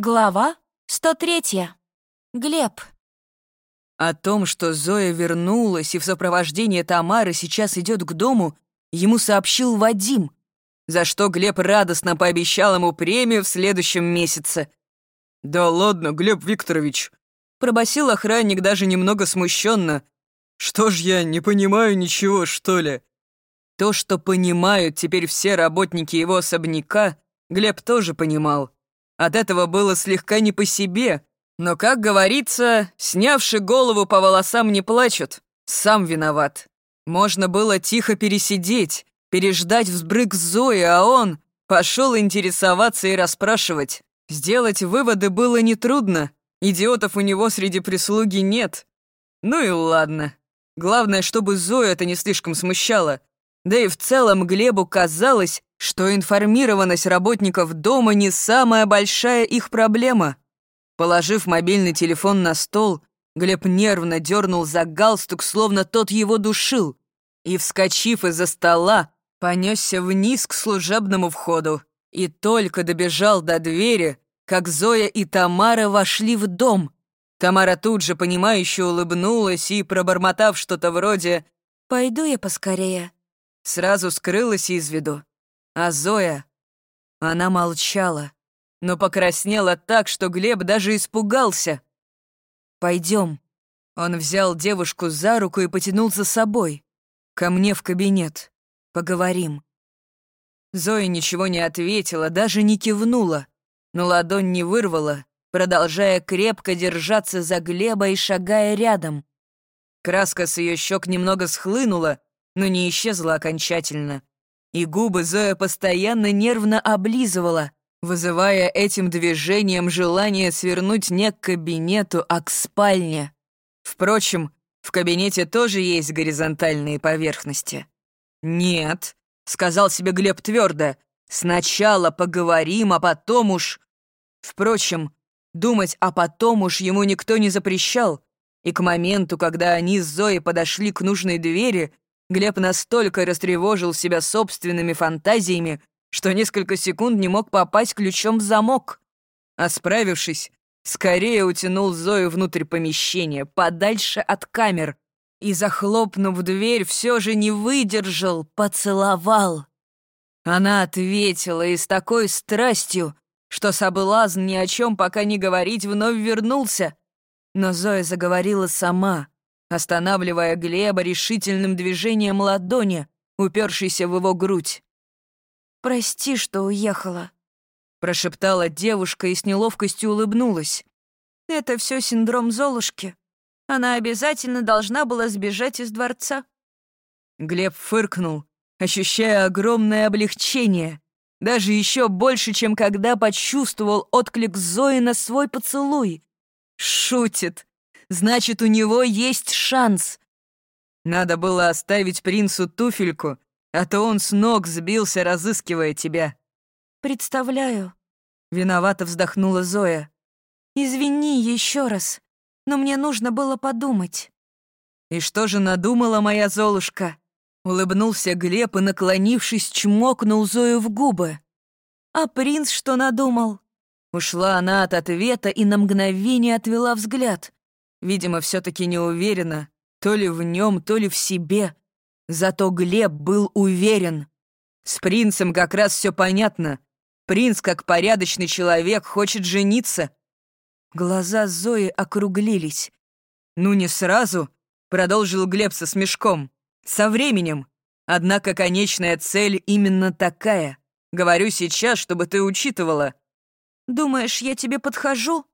Глава 103. Глеб. О том, что Зоя вернулась и в сопровождении Тамары сейчас идет к дому, ему сообщил Вадим, за что Глеб радостно пообещал ему премию в следующем месяце. «Да ладно, Глеб Викторович», — пробасил охранник даже немного смущенно. «Что ж я не понимаю ничего, что ли?» То, что понимают теперь все работники его особняка, Глеб тоже понимал. От этого было слегка не по себе, но, как говорится, снявши голову по волосам не плачут, сам виноват. Можно было тихо пересидеть, переждать взбрык Зои, а он пошел интересоваться и расспрашивать. Сделать выводы было нетрудно, идиотов у него среди прислуги нет. Ну и ладно. Главное, чтобы Зою это не слишком смущало. Да и в целом Глебу казалось, что информированность работников дома не самая большая их проблема. Положив мобильный телефон на стол, Глеб нервно дернул за галстук, словно тот его душил, и, вскочив из-за стола, понесся вниз к служебному входу. И только добежал до двери, как Зоя и Тамара вошли в дом. Тамара тут же, понимающе улыбнулась и, пробормотав что-то вроде «Пойду я поскорее», сразу скрылась из виду. А Зоя... Она молчала, но покраснела так, что Глеб даже испугался. «Пойдем». Он взял девушку за руку и потянул за собой. «Ко мне в кабинет. Поговорим». Зоя ничего не ответила, даже не кивнула, но ладонь не вырвала, продолжая крепко держаться за Глеба и шагая рядом. Краска с ее щек немного схлынула, но не исчезла окончательно и губы Зоя постоянно нервно облизывала, вызывая этим движением желание свернуть не к кабинету, а к спальне. Впрочем, в кабинете тоже есть горизонтальные поверхности. «Нет», — сказал себе Глеб твердо, — «сначала поговорим, а потом уж...» Впрочем, думать «а потом уж» ему никто не запрещал, и к моменту, когда они с Зоей подошли к нужной двери, Глеб настолько растревожил себя собственными фантазиями, что несколько секунд не мог попасть ключом в замок. А справившись, скорее утянул Зою внутрь помещения, подальше от камер, и, захлопнув дверь, все же не выдержал, поцеловал. Она ответила и с такой страстью, что соблазн ни о чем пока не говорить вновь вернулся. Но Зоя заговорила сама — останавливая Глеба решительным движением ладони, упершейся в его грудь. «Прости, что уехала», — прошептала девушка и с неловкостью улыбнулась. «Это все синдром Золушки. Она обязательно должна была сбежать из дворца». Глеб фыркнул, ощущая огромное облегчение, даже еще больше, чем когда почувствовал отклик Зои на свой поцелуй. Шутит. Значит, у него есть шанс. Надо было оставить принцу туфельку, а то он с ног сбился, разыскивая тебя. Представляю. Виновато вздохнула Зоя. Извини еще раз, но мне нужно было подумать. И что же надумала моя Золушка? Улыбнулся Глеб и, наклонившись, чмокнул Зою в губы. А принц что надумал? Ушла она от ответа и на мгновение отвела взгляд. Видимо, все-таки не уверена, то ли в нем, то ли в себе. Зато Глеб был уверен. С принцем как раз все понятно. Принц, как порядочный человек, хочет жениться. Глаза Зои округлились. «Ну не сразу», — продолжил Глеб со смешком. «Со временем. Однако конечная цель именно такая. Говорю сейчас, чтобы ты учитывала». «Думаешь, я тебе подхожу?»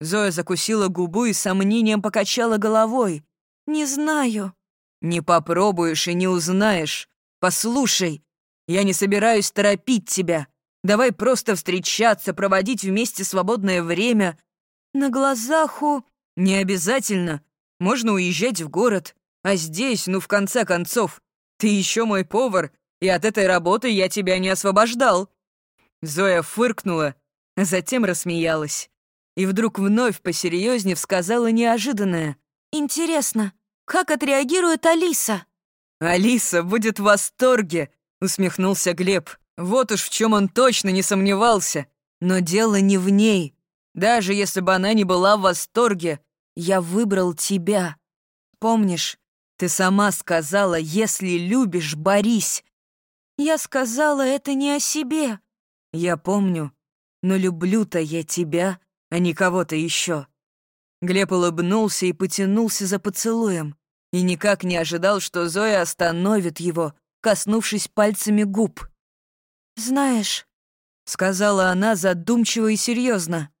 Зоя закусила губу и с сомнением покачала головой. «Не знаю». «Не попробуешь и не узнаешь. Послушай, я не собираюсь торопить тебя. Давай просто встречаться, проводить вместе свободное время. На глазах у... Не обязательно. Можно уезжать в город. А здесь, ну, в конце концов, ты еще мой повар, и от этой работы я тебя не освобождал». Зоя фыркнула, а затем рассмеялась и вдруг вновь посерьезнее сказала неожиданное. «Интересно, как отреагирует Алиса?» «Алиса будет в восторге», — усмехнулся Глеб. Вот уж в чем он точно не сомневался. Но дело не в ней. Даже если бы она не была в восторге, я выбрал тебя. Помнишь, ты сама сказала, если любишь, борись. Я сказала это не о себе. Я помню, но люблю-то я тебя, а не кого-то еще. Глеб улыбнулся и потянулся за поцелуем, и никак не ожидал, что Зоя остановит его, коснувшись пальцами губ. «Знаешь», — сказала она задумчиво и серьезно,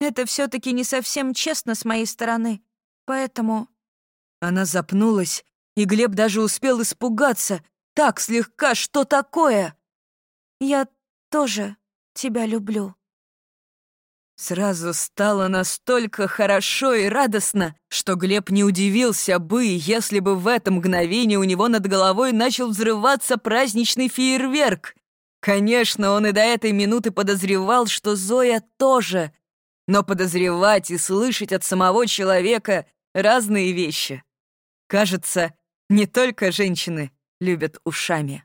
«это все таки не совсем честно с моей стороны, поэтому...» Она запнулась, и Глеб даже успел испугаться. Так слегка, что такое? «Я тоже тебя люблю». Сразу стало настолько хорошо и радостно, что Глеб не удивился бы, если бы в это мгновение у него над головой начал взрываться праздничный фейерверк. Конечно, он и до этой минуты подозревал, что Зоя тоже. Но подозревать и слышать от самого человека — разные вещи. Кажется, не только женщины любят ушами.